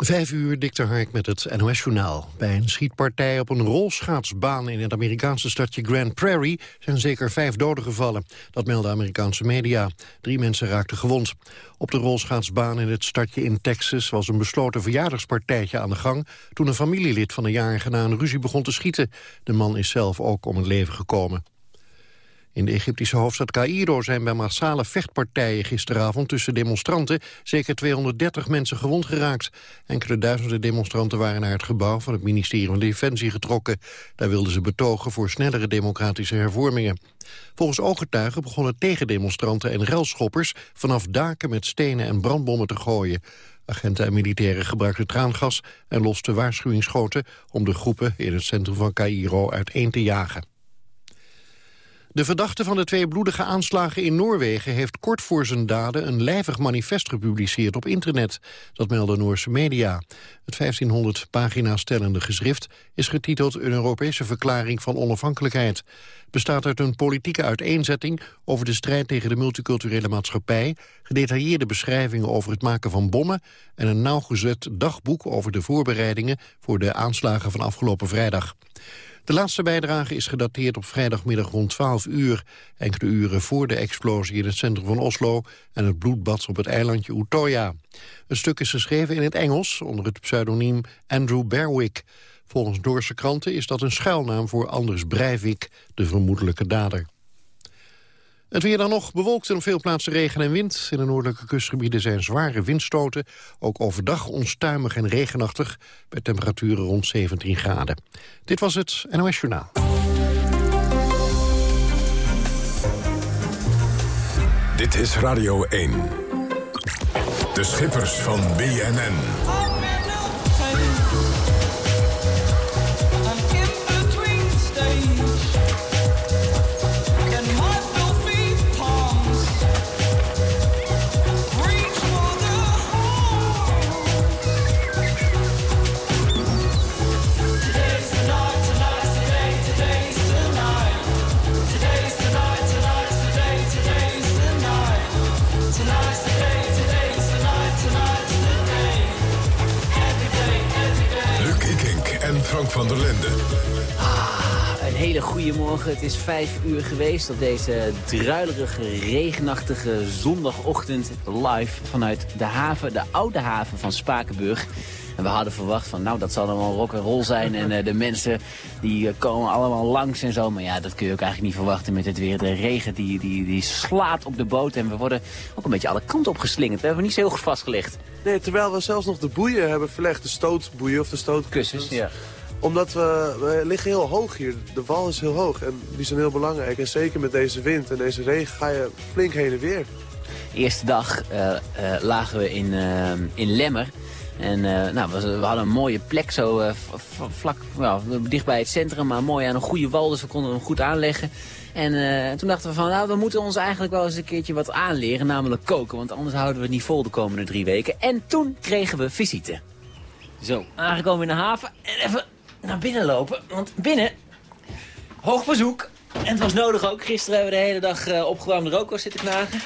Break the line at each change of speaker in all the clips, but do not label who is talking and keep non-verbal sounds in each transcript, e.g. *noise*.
Vijf uur, Dikter Hark met het NOS-journaal. Bij een schietpartij op een rolschaatsbaan in het Amerikaanse stadje Grand Prairie... zijn zeker vijf doden gevallen. Dat melden Amerikaanse media. Drie mensen raakten gewond. Op de rolschaatsbaan in het stadje in Texas... was een besloten verjaardagspartijtje aan de gang... toen een familielid van de jarige na een ruzie begon te schieten. De man is zelf ook om het leven gekomen. In de Egyptische hoofdstad Cairo zijn bij massale vechtpartijen gisteravond tussen demonstranten zeker 230 mensen gewond geraakt. Enkele duizenden demonstranten waren naar het gebouw van het ministerie van Defensie getrokken. Daar wilden ze betogen voor snellere democratische hervormingen. Volgens ooggetuigen begonnen tegendemonstranten en relschoppers vanaf daken met stenen en brandbommen te gooien. Agenten en militairen gebruikten traangas en losten waarschuwingsschoten om de groepen in het centrum van Cairo uiteen te jagen. De verdachte van de twee bloedige aanslagen in Noorwegen... heeft kort voor zijn daden een lijvig manifest gepubliceerd op internet. Dat melden Noorse media. Het 1500 pagina's stellende geschrift is getiteld... een Europese verklaring van onafhankelijkheid. bestaat uit een politieke uiteenzetting over de strijd tegen de multiculturele maatschappij... gedetailleerde beschrijvingen over het maken van bommen... en een nauwgezet dagboek over de voorbereidingen... voor de aanslagen van afgelopen vrijdag. De laatste bijdrage is gedateerd op vrijdagmiddag rond 12 uur. Enkele uren voor de explosie in het centrum van Oslo... en het bloedbad op het eilandje Utoya. Het stuk is geschreven in het Engels onder het pseudoniem Andrew Berwick. Volgens Doorse kranten is dat een schuilnaam voor Anders Breivik... de vermoedelijke dader. Het weer dan nog bewolkt en op veel plaatsen regen en wind. In de noordelijke kustgebieden zijn zware windstoten. Ook overdag onstuimig en regenachtig. Bij temperaturen rond 17 graden. Dit was het NOS Journaal.
Dit is Radio 1. De schippers van BNN.
Hele goede morgen. Het is vijf uur geweest op deze druilerige, regenachtige zondagochtend live vanuit de haven, de oude haven van Spakenburg. En we hadden verwacht van, nou, dat zal dan wel rock and roll zijn. En uh, de mensen die uh, komen allemaal langs en zo. Maar ja, dat kun je ook eigenlijk niet verwachten met het weer. De regen die, die, die slaat op de boot. En we worden ook een beetje alle kanten op geslingerd. We hebben niet zo heel goed vastgelegd.
Nee, terwijl we zelfs nog de boeien hebben verlegd. De stootboeien of de stootkussens.
Ja
omdat we, we liggen heel hoog hier. De wal is heel hoog en die zijn heel belangrijk. En zeker met deze wind en deze regen ga je flink heen en weer.
eerste dag uh, uh, lagen we in, uh, in Lemmer. En nou, we, hadden een mooie plek zo vlak, well, dicht bij het centrum, maar mooi aan een goede wal. Dus we konden hem goed aanleggen. En toen dachten we van, nou, we moeten ons eigenlijk wel eens een keertje wat aanleren, namelijk koken. Want anders houden we het niet vol de komende drie weken. En toen kregen we visite. Zo, aangekomen in de haven. En even naar binnen lopen. Want binnen, hoog bezoek. En het was nodig ook. Gisteren hebben we de hele dag uh, opgewarmde rookwas zitten knagen.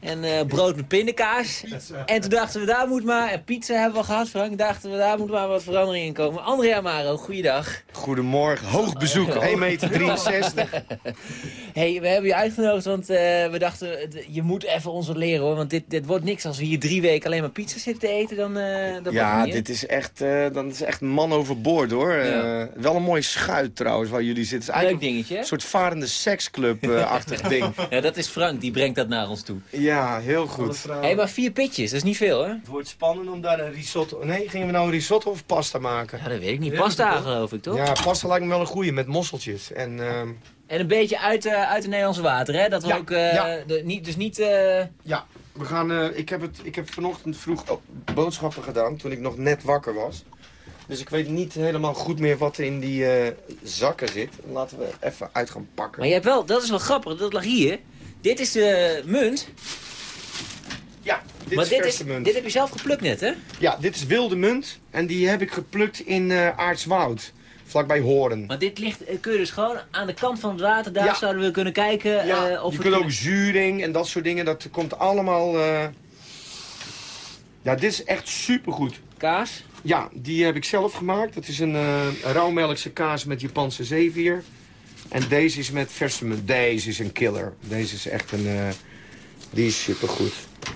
En uh, brood met pindakaas. En toen dachten we, daar moet maar... En pizza hebben we gehad, Frank. Dachten we, daar moet maar wat verandering in komen. André Amaro, goeiedag.
Goedemorgen. Hoog bezoek, 1,63 meter. *laughs*
hey, we hebben je uitgenodigd, want uh, we dachten... je moet even ons wat leren, hoor. Want dit, dit wordt niks als we hier drie weken alleen maar pizza zitten te eten. Dan, uh, dan
ja, dit is echt, dan is echt man overboord, hoor. Ja. wel een mooie schuit, trouwens, waar jullie zitten.
Leuk dingetje.
Een soort varende seksclub-achtig *laughs* ding.
Ja, dat is Frank. Die brengt dat naar ons toe.
Ja, heel goed.
Hé, hey, maar vier pitjes, dat is niet veel, hè?
Het wordt spannend om daar een risotto... Nee, gingen we nou een risotto of pasta maken?
Ja, dat weet ik niet. Pasta, geloof ik, toch?
Ja, pasta lijkt me wel een goeie, met mosseltjes. En, uh...
en een beetje uit, uh, uit het Nederlandse water, hè? Dat we
ja,
ook... Uh,
ja.
de, niet, dus niet... Uh...
Ja, we gaan... ik, heb het, ik heb vanochtend vroeg boodschappen gedaan, toen ik nog net wakker was. Dus ik weet niet helemaal goed meer wat er in die zakken zit. Laten we even uit gaan pakken.
Maar je hebt wel... Dat is wel grappig, dat lag hier... Dit is de munt.
Ja, dit
maar
is
dit is,
munt.
Dit heb je zelf geplukt net, hè?
Ja, dit is wilde munt. En die heb ik geplukt in uh, Aartswoud. Vlakbij Horen.
Maar dit ligt, kun je dus gewoon aan de kant van het water, daar ja. zouden we kunnen kijken.
Ja,
uh, of
je kunt ook zuring en dat soort dingen. Dat komt allemaal... Uh... Ja, dit is echt supergoed.
Kaas?
Ja, die heb ik zelf gemaakt. Dat is een uh, rauwmelkse kaas met Japanse zeevier. En deze is met verse munt. Deze is een killer. Deze is echt een... Uh, die is supergoed.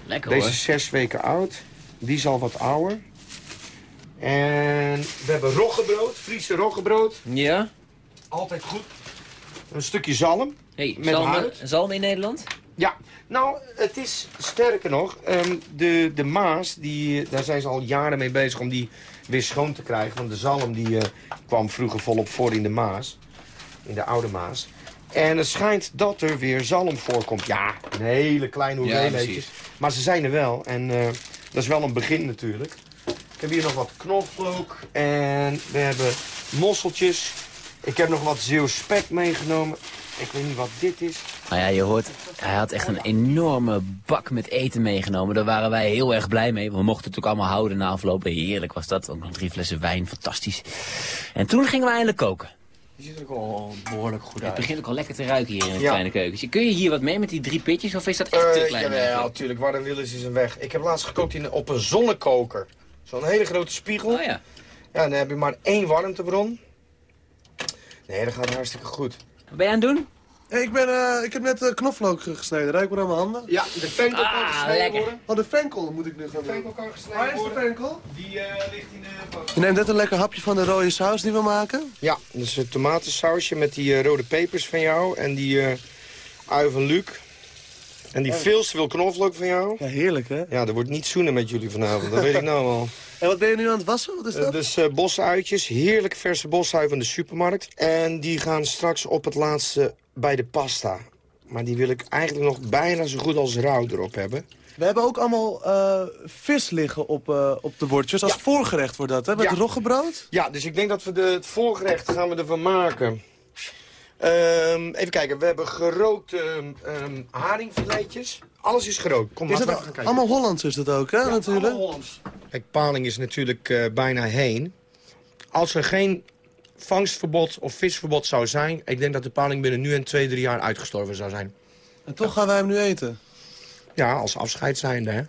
Lekker
Deze
hoor.
is zes weken oud. Die is al wat ouder. En we hebben roggebrood, Friese roggebrood.
Ja?
Altijd goed. Een stukje zalm.
Hey,
Met
zalm,
hout?
zalm in Nederland?
Ja, nou, het is sterker nog. ehm, de, de Maas, die, daar zijn ze al jaren mee bezig om die weer schoon te krijgen. Want de zalm die, eh, kwam vroeger volop voor in de Maas. In de oude Maas. En het schijnt dat er weer zalm voorkomt. Ja, een hele kleine hoeveelheidjes.
precies.
maar ze zijn er wel. En eh, dat is wel een begin natuurlijk. Ik heb hier nog wat knoflook. En we hebben mosseltjes. Ik heb nog wat Zeeuws spek meegenomen. Ik weet niet wat dit is.
Nou ja, je hoort, hij had echt een enorme bak met eten meegenomen. Daar waren wij heel erg blij mee. We mochten het ook allemaal houden na afloop. Heerlijk was dat. Ook nog drie flessen wijn, fantastisch. En toen gingen we eindelijk koken.
Die ziet er ook al behoorlijk goed
Het begint ook al lekker te ruiken hier in het
Ja.
kleine keukentje. Kun je hier wat mee met die drie pitjes of is dat echt te
Eh,
klein?
jawel,
eigenlijk?
natuurlijk. Waar de is een weg. Ik heb laatst gekookt in, op een zonnekoker. Zo'n hele grote spiegel.
Oh ja.
Ja, dan heb je maar één warmtebron. Nee, dat gaat hartstikke goed.
Wat ben je aan het doen?
Hey, ik, ben, eh, ik heb net eh, knoflook gesneden. Ruik maar aan mijn handen.
Ja, de venkel kan
Ah,
gesneden
lekker.
worden.
Oh, de venkel moet ik nu gaan
De
doen.
venkel kan
Waar
gesneden
is de
worden.
venkel?
Die eh, ligt in de.
Je neemt net een lekker hapje van de rode saus die we maken.
Ja, dus een tomatensausje met die rode pepers van jou. En die eh ui van Luc. En die veel te veel knoflook van jou.
Ja, heerlijk hè?
Ja, er wordt niet zoenen met jullie vanavond. Dat weet ik nou al. *laughs*
En wat ben je nu aan het wassen? Wat is
Eh,
dat?
dus eh bosuitjes, heerlijke verse bosui van de supermarkt. En die gaan straks op het laatste bij de pasta. Maar die wil ik eigenlijk nog bijna zo goed als rauw erop hebben.
We hebben ook allemaal eh, vis liggen op, eh, op de bordjes. Als
Ja.
voorgerecht wordt dat, hè? Met
Ja.
roggebrood.
Ja, dus ik denk dat we de, het voorgerecht gaan we ervan maken. Ehm, even kijken, we hebben gerookte ehm, ehm, haringfiletjes. Alles is gerookt. Kom,
Is
laten we
dat
even gaan kijken.
allemaal Hollands is dat ook, hè?
Ja,
natuurlijk.
allemaal Hollands. Kijk, paling is natuurlijk eh, bijna heen. Als er geen vangstverbod of visverbod zou zijn... ik denk dat de paling binnen nu en twee, drie jaar uitgestorven zou zijn.
En toch gaan wij hem nu eten.
Ja, als afscheid zijnde, hè.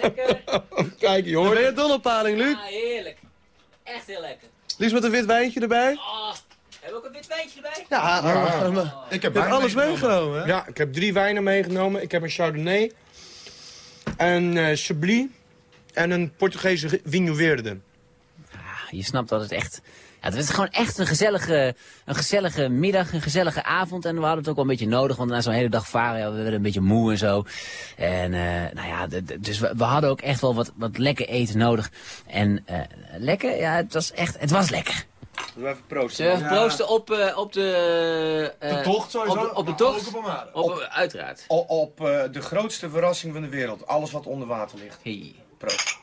Lekker. *laughs*
Kijk, je
Ben je dol op paling, Luc?
Ah, heerlijk. Echt heel lekker.
Liefst met een wit wijntje erbij?
Oh, ook een wit wijntje erbij?
Ja,
Ja.
maar-
Ik heb
alles meegenomen, hè?
Ja, ik heb drie wijnen meegenomen. Ik heb een Chardonnay, een eh Chablis en een Portugese Vinho Verde.
Ah, je snapt dat het echt... Ja, het is gewoon echt een gezellige, een gezellige middag, een gezellige avond. En we hadden het ook wel een beetje nodig, want na zo'n hele dag varen, ja, we werden een beetje moe en zo. En eh, nou ja, dus we, we hadden ook echt wel wat, wat lekker eten nodig. En eh, lekker, ja, het was echt, het was lekker.
Doe even proosten.
Zullen we even proosten op, eh, op de... eh,
De tocht sowieso.
Op, op de tocht?
ook op
uiteraard.
Op, op eh, de grootste verrassing van de wereld. Alles wat onder water ligt.
Hey.
Proost.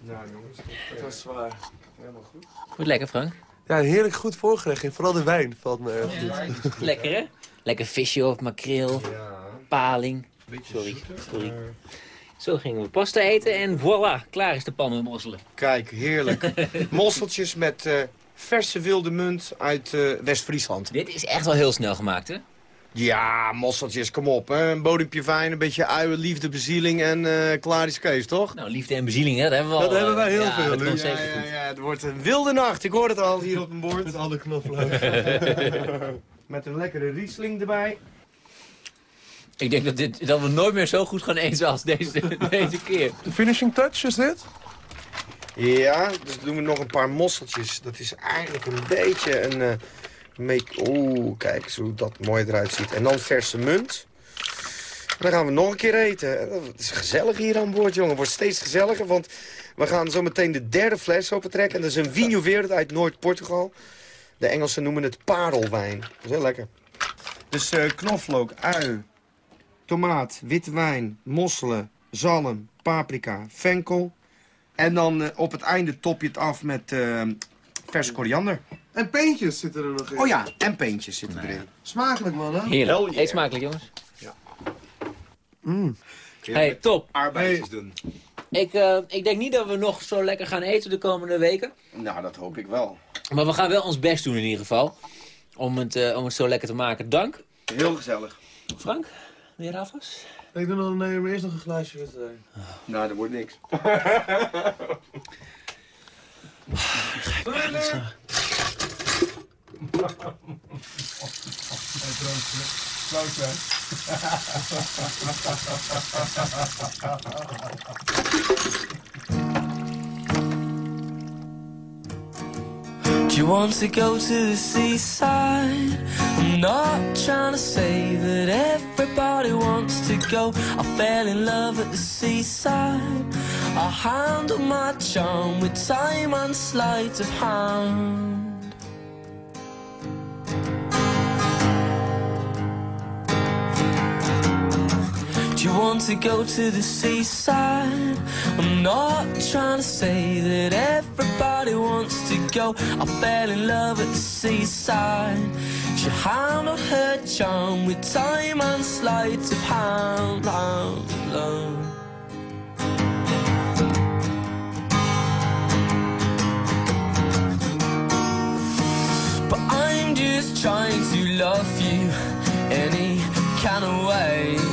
Nou jongens,
Dat is waar.
helemaal goed.
Goed lekker, Frank.
Ja, heerlijk goed voorgerecht. En vooral de wijn valt me erg goed.
Lekker, hè? Lekker visje of makreel,
Ja,
paling. Sorry, sorry. Zo gingen we pasta eten en voilà, klaar is de pan met mosselen.
Kijk, heerlijk. *laughs* Mosseltjes met eh, verse wilde munt uit eh, West-Friesland.
Dit is echt wel heel snel gemaakt, hè?
Ja, mosseltjes, kom op. Hè. Een bodempje fijn, een beetje uien, liefde, bezieling en eh, klaar is Kees, toch?
Nou, liefde en bezieling, hè? Dat hebben we al.
Dat hebben wij heel
ja,
veel,
komt
ja,
zeker
ja,
goed.
ja, het wordt een wilde nacht. Ik hoor het al hier op een bord.
Met alle knoflook. *laughs*
Met een lekkere Riesling erbij.
Ik denk dat, dit, dat we nooit meer zo goed gaan eten als deze, *laughs* deze keer.
De finishing touch is dit?
Ja, dus doen we nog een paar mosseltjes. Dat is eigenlijk een beetje een... eh make... Oeh, kijk eens hoe dat mooi eruit ziet. En dan verse munt. Dan gaan we nog een keer eten. Het is gezellig hier aan boord, jongen. Het wordt steeds gezelliger, want we gaan zo meteen de derde fles opentrekken. En dat is een Vinho Verde uit Noord-Portugal. De Engelsen noemen het parelwijn. Dat is heel lekker. Dus eh, knoflook, ui, tomaat, witte wijn, mosselen, zalm, paprika, venkel. En dan eh, op het einde top je het af met eh vers koriander.
En peentjes zitten er nog in.
Oh ja, en peentjes zitten erin.
Smakelijk, man, hè?
Heerlijk.
Yeah.
Eet smakelijk, jongens.
Ja.
Mm.
Hey, top.
Arbeidjes doen.
Ik, eh, ik denk niet dat we nog zo lekker gaan eten de komende weken.
Nou, dat hoop ik wel.
Maar we gaan wel ons best doen in ieder geval. Om het, eh, om het zo lekker te maken. Dank.
Heel gezellig.
Frank, weer afwas?
Ik doe nog, nee, maar eerst nog een glaasje witte wijn.
Nou, dat wordt niks.
Do *laughs* *laughs* *laughs* you want to go to the seaside? I'm not trying to say that everybody wants to go. I fell in love at the seaside. I handle my charm with time and sleight of hand. Do you want to go to the seaside? I'm not trying to say that everybody wants to go. I fell in love at the seaside. She handled her charm with time and sleight of hand. hand, hand. But I'm just trying to love you any kind of way.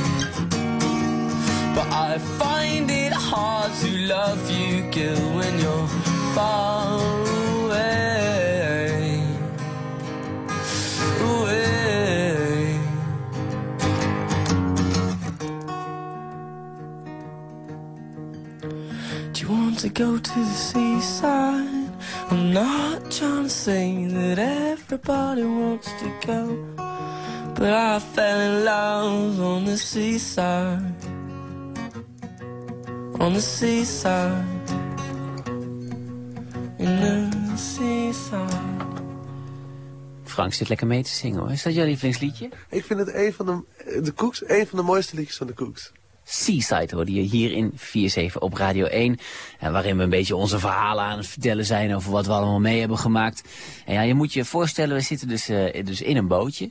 But I find it hard to love you, girl, when you're far away. Away. Do you want to go to the seaside? I'm not trying to say that everybody wants to go. But I fell in love on the seaside on the seaside. In the seaside.
Frank zit lekker mee te zingen hoor. Is dat jouw lievelingsliedje?
Ik vind het een van de, de Cooks, een van de mooiste liedjes van de Cooks.
Seaside hoorde je hier in 4-7 op Radio 1. En waarin we een beetje onze verhalen aan het vertellen zijn over wat we allemaal mee hebben gemaakt. En ja, je moet je voorstellen, we zitten dus, eh, dus in een bootje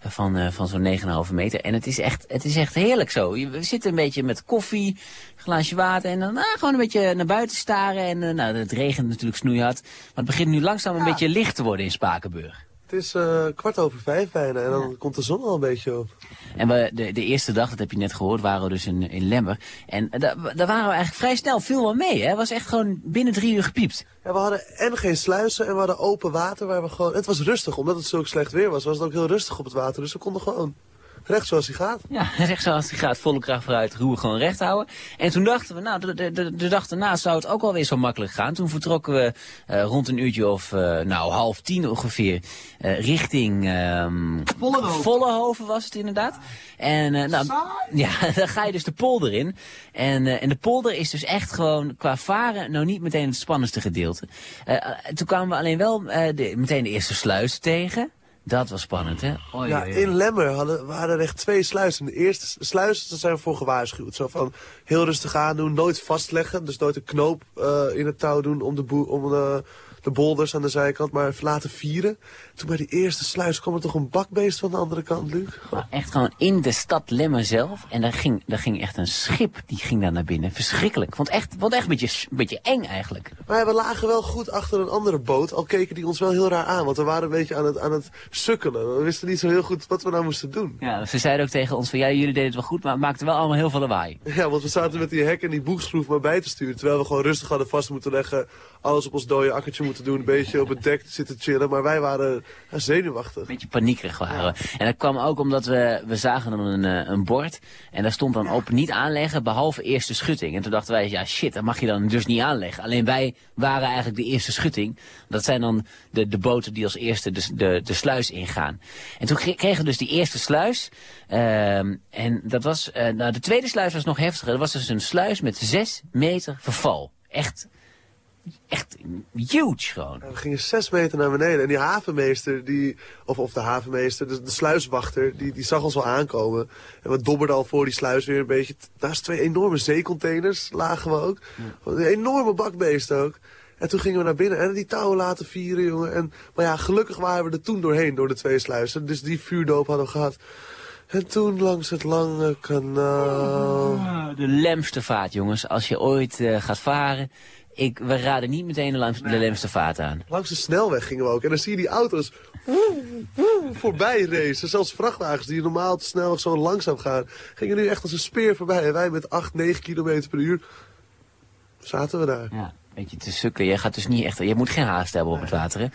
van, eh, van zo'n 9,5 meter. En het is, echt, het is echt heerlijk zo. We zitten een beetje met koffie, glaasje water en dan ah, gewoon een beetje naar buiten staren. En eh, nou, het regent natuurlijk snoeihard. Maar het begint nu langzaam een beetje licht te worden in Spakenburg.
Het is eh, kwart over vijf bijna en dan komt de zon al een beetje op.
En we, de, de eerste dag, dat heb je net gehoord, waren we dus in, in Lemmer. En eh, daar waren we eigenlijk vrij snel veel wel mee. Het was echt gewoon binnen drie uur gepiept.
Ja, we hadden en geen sluizen en we hadden open water waar we gewoon... Het was rustig, omdat het zo slecht weer was, was het ook heel rustig op het water. Dus we konden gewoon recht zoals hij gaat.
Ja, *laughs* recht zoals die gaat, volle kracht vooruit, roer gewoon recht houden. En toen dachten we, nou, de, de, de, de dag daarna zou het ook alweer zo makkelijk gaan. Toen vertrokken we eh, rond een uurtje of, eh, nou, half tien ongeveer, eh, richting... ehm
Vollenhoven.
Vollenhoven was het inderdaad. En eh, nou, ja, *laughs* dan ga je dus de polder in. En, eh, en de polder is dus echt gewoon qua varen nou niet meteen het spannendste gedeelte. Toen kwamen we alleen wel eh, de, meteen de eerste sluis tegen. Dat was spannend, hè? Oei,
Ja,
oei, oei.
in Lemmer hadden, waren er echt twee sluizen. De eerste sluizen daar zijn we voor gewaarschuwd. Zo van heel rustig aan doen, nooit vastleggen. Dus nooit een knoop eh, in het touw doen om de, boe om de, de boulders aan de zijkant. Maar even laten vieren. Toen bij die eerste sluis kwam er toch een bakbeest van de andere kant, Luc?
Maar echt gewoon in de stad Lemmer zelf. En daar ging, daar ging echt een schip, die ging daar naar binnen. Verschrikkelijk. Want echt, want echt een beetje, een beetje eng eigenlijk.
Maar we lagen wel goed achter een andere boot. Al keken die ons wel heel raar aan. Want we waren een beetje aan het, aan het sukkelen. We wisten niet zo heel goed wat we nou moesten doen.
Ja, ze zeiden ook tegen ons van, ja, jullie deden het wel goed, maar het maakte wel allemaal heel veel lawaai.
Ja, want we zaten met die hek en die boegschroef maar bij te sturen. Terwijl we gewoon rustig hadden vast moeten leggen. Alles op ons dode akkertje moeten doen. Een beetje op het dek zitten chillen. Maar wij waren ja, zenuwachtig.
Een beetje paniekerig waren we. En dat kwam ook omdat we, we zagen een, eh, een bord. En daar stond dan op niet aanleggen, behalve eerste schutting. En toen dachten wij, ja shit, dat mag je dan dus niet aanleggen. Alleen wij waren eigenlijk de eerste schutting. Dat zijn dan de, de boten die als eerste de, de, de sluis ingaan. En toen kre- kregen we dus die eerste sluis. Ehm, en dat was, eh, nou de tweede sluis was nog heftiger. Dat was dus een sluis met zes meter verval. Echt, echt huge gewoon.
We gingen zes meter naar beneden. En die havenmeester, die, of, of de havenmeester, de, de sluiswachter, die, die zag ons al aankomen. En we dobberden al voor die sluis weer een beetje. Naast twee enorme zeecontainers lagen we ook. Een enorme bakbeest ook. En toen gingen we naar binnen en die touwen laten vieren, jongen. En, maar ja, gelukkig waren we er toen doorheen, door de twee sluizen. Dus die vuurdoop hadden we gehad. En toen langs het lange kanaal.
De lemste vaart, jongens. Als je ooit eh, gaat varen ik, we raden niet meteen de, langs, de Lemster vaart aan.
Langs de snelweg gingen we ook. En dan zie je die auto's woe, woe, voorbij racen. Zelfs vrachtwagens die normaal te snel zo langzaam gaan. Gingen nu echt als een speer voorbij. En wij met 8, 9 kilometer per uur zaten we daar.
Ja. Beetje te sukkelen. Je gaat dus niet echt. Je moet geen haast hebben op het water. Hè?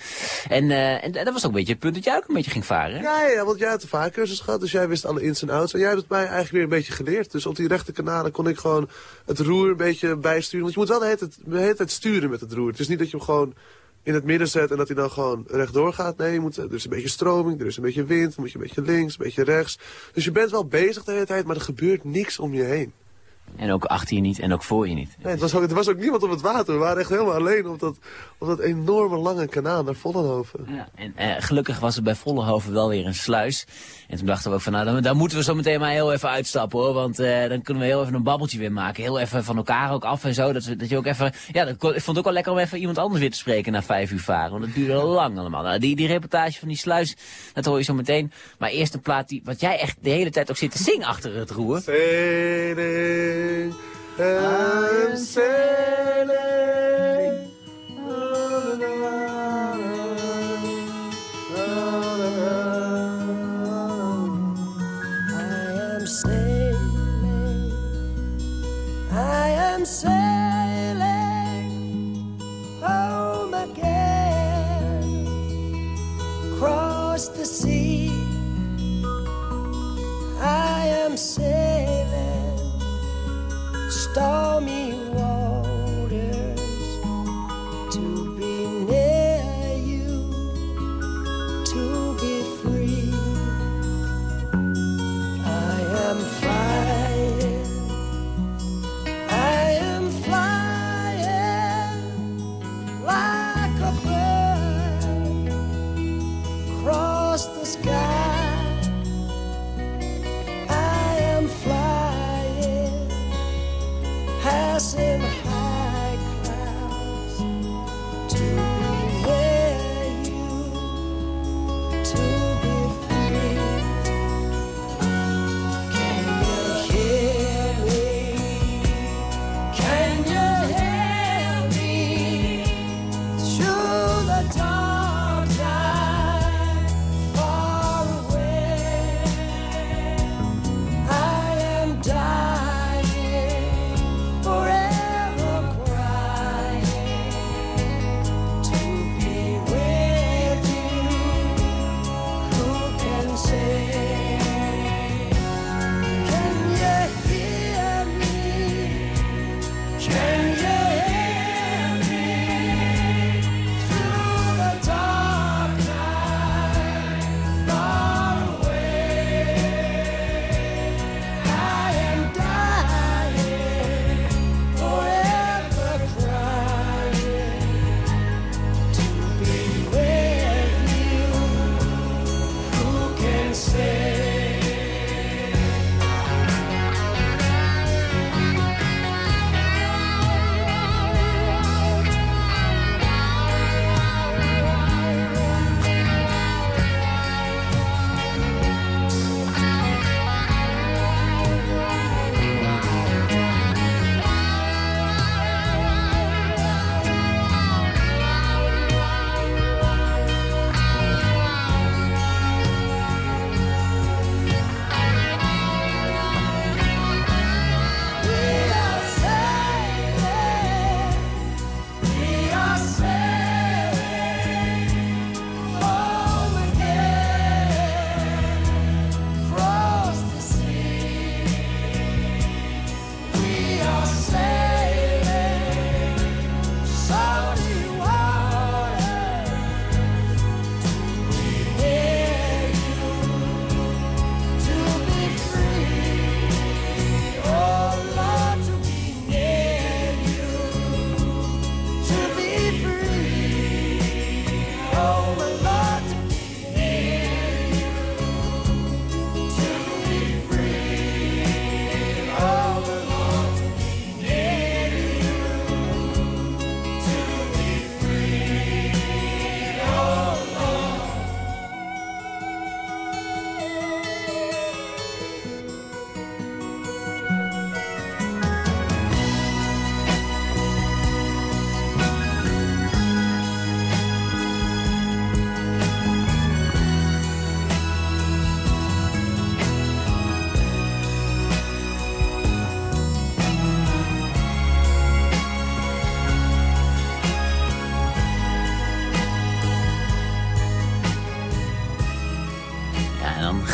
En, uh, en dat was ook een beetje het punt dat jij ook een beetje ging varen. Hè?
Ja, ja, want jij had de vaarcursus gehad, dus jij wist alle ins en outs. En jij hebt het mij eigenlijk weer een beetje geleerd. Dus op die rechte kanalen kon ik gewoon het roer een beetje bijsturen. Want je moet wel de hele tijd, de hele tijd sturen met het roer. Het is niet dat je hem gewoon in het midden zet en dat hij dan gewoon rechtdoor gaat. Nee, je moet, er is een beetje stroming, er is een beetje wind, dan moet je een beetje links, een beetje rechts. Dus je bent wel bezig de hele tijd, maar er gebeurt niks om je heen.
En ook achter je niet en ook voor je niet.
Nee, het was ook, er was ook niemand op het water. We waren echt helemaal alleen op dat, op dat enorme lange kanaal naar Vollenhoven.
Ja, en eh, gelukkig was er bij Vollenhoven wel weer een sluis. En toen dachten we ook van, nou, dan, dan moeten we zo meteen maar heel even uitstappen hoor. Want uh, dan kunnen we heel even een babbeltje weer maken. Heel even van elkaar ook af en zo. Dat, dat je ook even, ja, dat, ik vond het ook wel lekker om even iemand anders weer te spreken na vijf uur varen. Want dat duurde *laughs* lang allemaal. Nou, die, die reportage van die sluis, dat hoor je zo meteen. Maar eerst een plaat die, wat jij echt de hele tijd ook zit te zingen achter het roer.
Sailing, I'm sailing.
I am sailing, I am sailing home again, across the sea. I am sailing stormy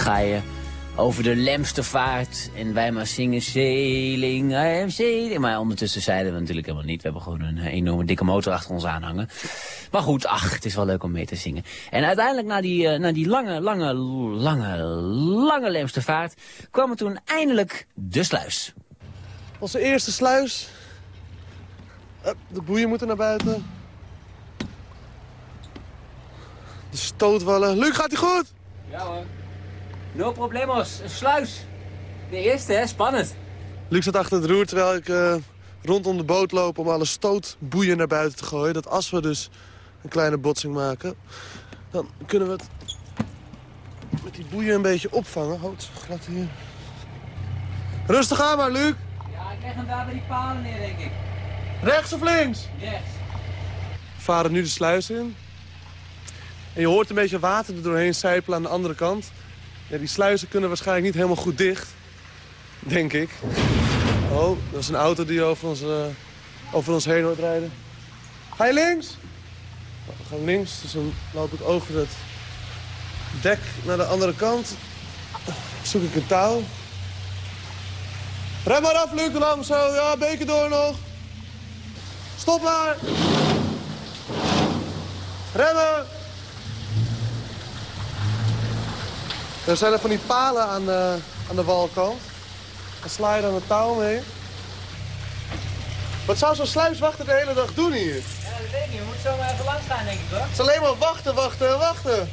ga je over de Lemstervaart en wij maar zingen sailing, I am sailing. Maar ondertussen zeiden we natuurlijk helemaal niet. We hebben gewoon een eh, enorme dikke motor achter ons aanhangen. Maar goed, ach, het is wel leuk om mee te zingen. En uiteindelijk na die, eh, na die lange, lange, lange, lange Lemstervaart kwam er toen eindelijk de sluis.
Onze eerste sluis. De boeien moeten naar buiten. De stootwallen. Luc, gaat hij goed?
Ja hoor. No problemos, een sluis. De eerste, hè? Spannend.
Luc zat achter het roer terwijl ik eh, rondom de boot loop om alle stootboeien naar buiten te gooien. Dat als we dus een kleine botsing maken, dan kunnen we het met die boeien een beetje opvangen. Houd, het is glad hier. Rustig aan maar, Luc.
Ja, ik krijg hem daar bij die palen neer, denk ik.
Rechts of links?
Rechts.
We varen nu de sluis in. En je hoort een beetje water er doorheen sijpelen aan de andere kant. Die sluizen kunnen waarschijnlijk niet helemaal goed dicht. Denk ik. Oh, dat is een auto die over ons, eh, over ons heen hoort rijden. Ga je links? Oh, we gaan links, dus dan loop ik over het dek naar de andere kant. Zoek ik een touw. Rem maar af, Luc, lang zo. Ja, beker door nog. Stop maar. Remmen! Er zijn er van die palen aan de, aan de walkant. Dan sla je dan een touw mee. Wat zou zo'n sluiswachter de hele dag doen hier?
Ja, dat weet ik niet. We moeten zo maar even langs gaan, denk ik, hoor.
Het is alleen maar wachten, wachten en wachten.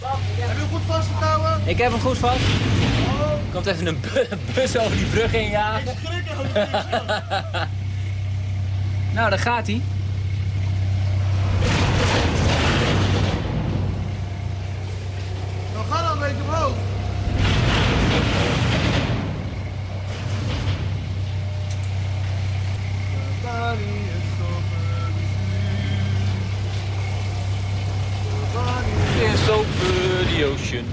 Heb je hem goed vast te houden?
Ik heb hem goed vast. Er komt even een bu- bus over die brug heen jagen. *laughs* nou, daar gaat hij.
Dan ga dan een beetje omhoog.
It's over the ocean.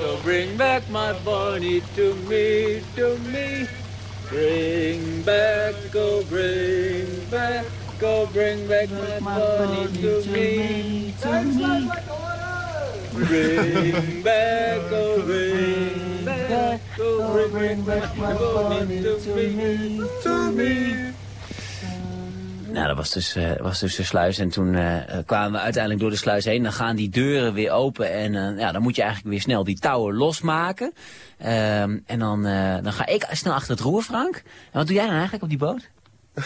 So bring back my bunny to me, to me. Bring back, go bring back, oh, go bring back my bunny to me, to me. Bring back, back, back my to me, to me. Nou, dat was dus, eh, was dus de sluis. En toen eh, kwamen we uiteindelijk door de sluis heen. Dan gaan die deuren weer open. En eh, ja, dan moet je eigenlijk weer snel die touwen losmaken. Ehm, en dan, dan ga ik snel achter het roer, Frank. En wat doe jij dan eigenlijk op die boot?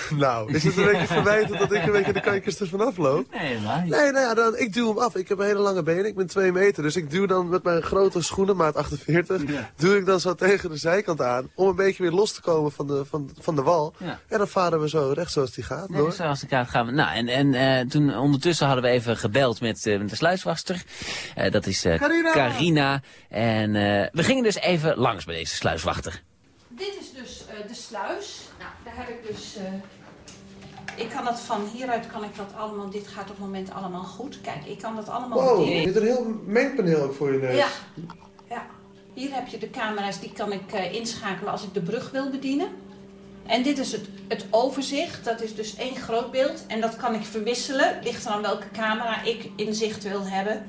*laughs*
Nou, is het een beetje *laughs* verwijtend dat ik een beetje de kijkers er vanaf loop?
Nee, helemaal niet.
Nee, nou ja, dan, ik duw hem af. Ik heb een hele lange benen. Ik ben 2 meter. Dus ik duw dan met mijn grote schoenen, maat 48, duw ik dan zo tegen de zijkant aan. Om een beetje weer los te komen van de, van, van de wal.
Ja.
En dan varen we zo recht zoals die gaat
Nee,
door.
zoals de kaart gaan we. Nou, en, en eh, toen ondertussen hadden we even gebeld met, eh, met de sluiswachter. Eh, dat is eh,
Carina!
Carina. En eh, we gingen dus even langs bij deze sluiswachter.
Dit is dus eh, de sluis. Daar heb ik dus... eh, ik kan dat van hieruit kan ik dat allemaal... Dit gaat op het moment allemaal goed. Kijk, ik kan dat allemaal
Wow, er zit een heel mengpaneel ook voor je neus.
Ja. ja. Hier heb je de camera's, die kan ik eh, inschakelen als ik de brug wil bedienen. En dit is het, het overzicht, dat is dus één groot beeld. En dat kan ik verwisselen, ligt er aan welke camera ik in zicht wil hebben.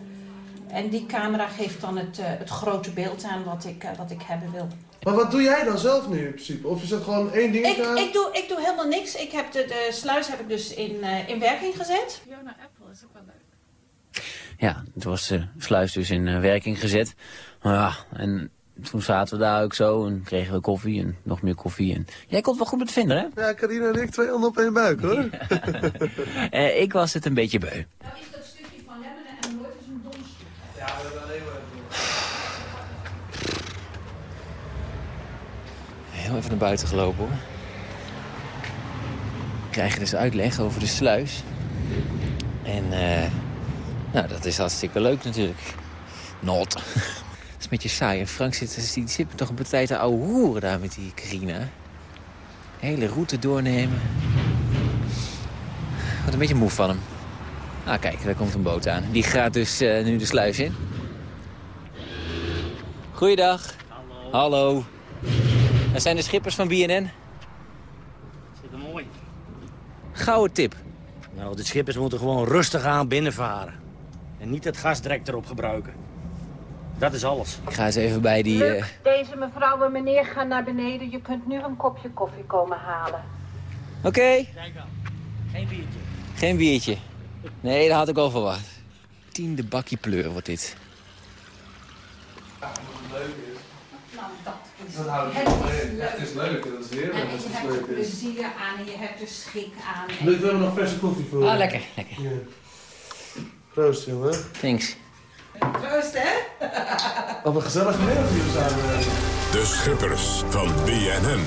En die camera geeft dan het, eh, het grote beeld aan wat ik, wat ik hebben wil.
Maar wat doe jij dan zelf nu in principe? Of is het gewoon één ding
Ik, ik, doe, ik doe helemaal niks. Ik heb de, de sluis heb ik dus in, eh, in werking gezet.
Ja, toen was de sluis dus in eh, werking gezet. Maar ja, en toen zaten we daar ook zo en kregen we koffie en nog meer koffie. En jij kon het wel goed met vinden, hè?
Ja, Carina en ik twee handen op één buik, hoor. *laughs*
Eh, ik was het een beetje beu.
Nou is dat stukje van Lemmenen en Noord is een domstuk.
Ja, we hebben alleen maar...
Even naar buiten gelopen, hoor. We krijgen dus uitleg over de sluis. En eh, nou, dat is hartstikke leuk natuurlijk. Not. *laughs* dat is een beetje saai. En Frank zit, die zit me toch een partij te ouwe hoeren daar met die Carina. Hele route doornemen. Wat een beetje moe van hem. Ah, kijk, daar komt een boot aan. Die gaat dus eh, nu de sluis in. Goeiedag. Hallo. Hallo. Zijn de schippers van BNN.
Zit er mooi.
Gouden tip.
Nou, de schippers moeten gewoon rustig aan binnenvaren. En niet het gas direct erop gebruiken. Dat is alles.
Ik ga eens even bij die... eh,
deze mevrouw en meneer gaan naar beneden. Je kunt nu een kopje koffie komen halen.
Oké,
Kijk aan. Geen biertje.
geen biertje. Nee, dat had ik al verwacht. Tiende bakkie pleur wordt dit.
Nou, dat is
Dat houdt
het.
het leuk. Het is leuk, dat is heerlijk
En je
het
hebt er plezier aan en je hebt er schik aan. En-
Luc, we hebben nog verse koffie voor.
Ah, lekker, lekker.
Ja. Proost, jongen.
Thanks.
Troost, hè?
Wat een gezellige middag hier samen hebben.
De schippers van BNN.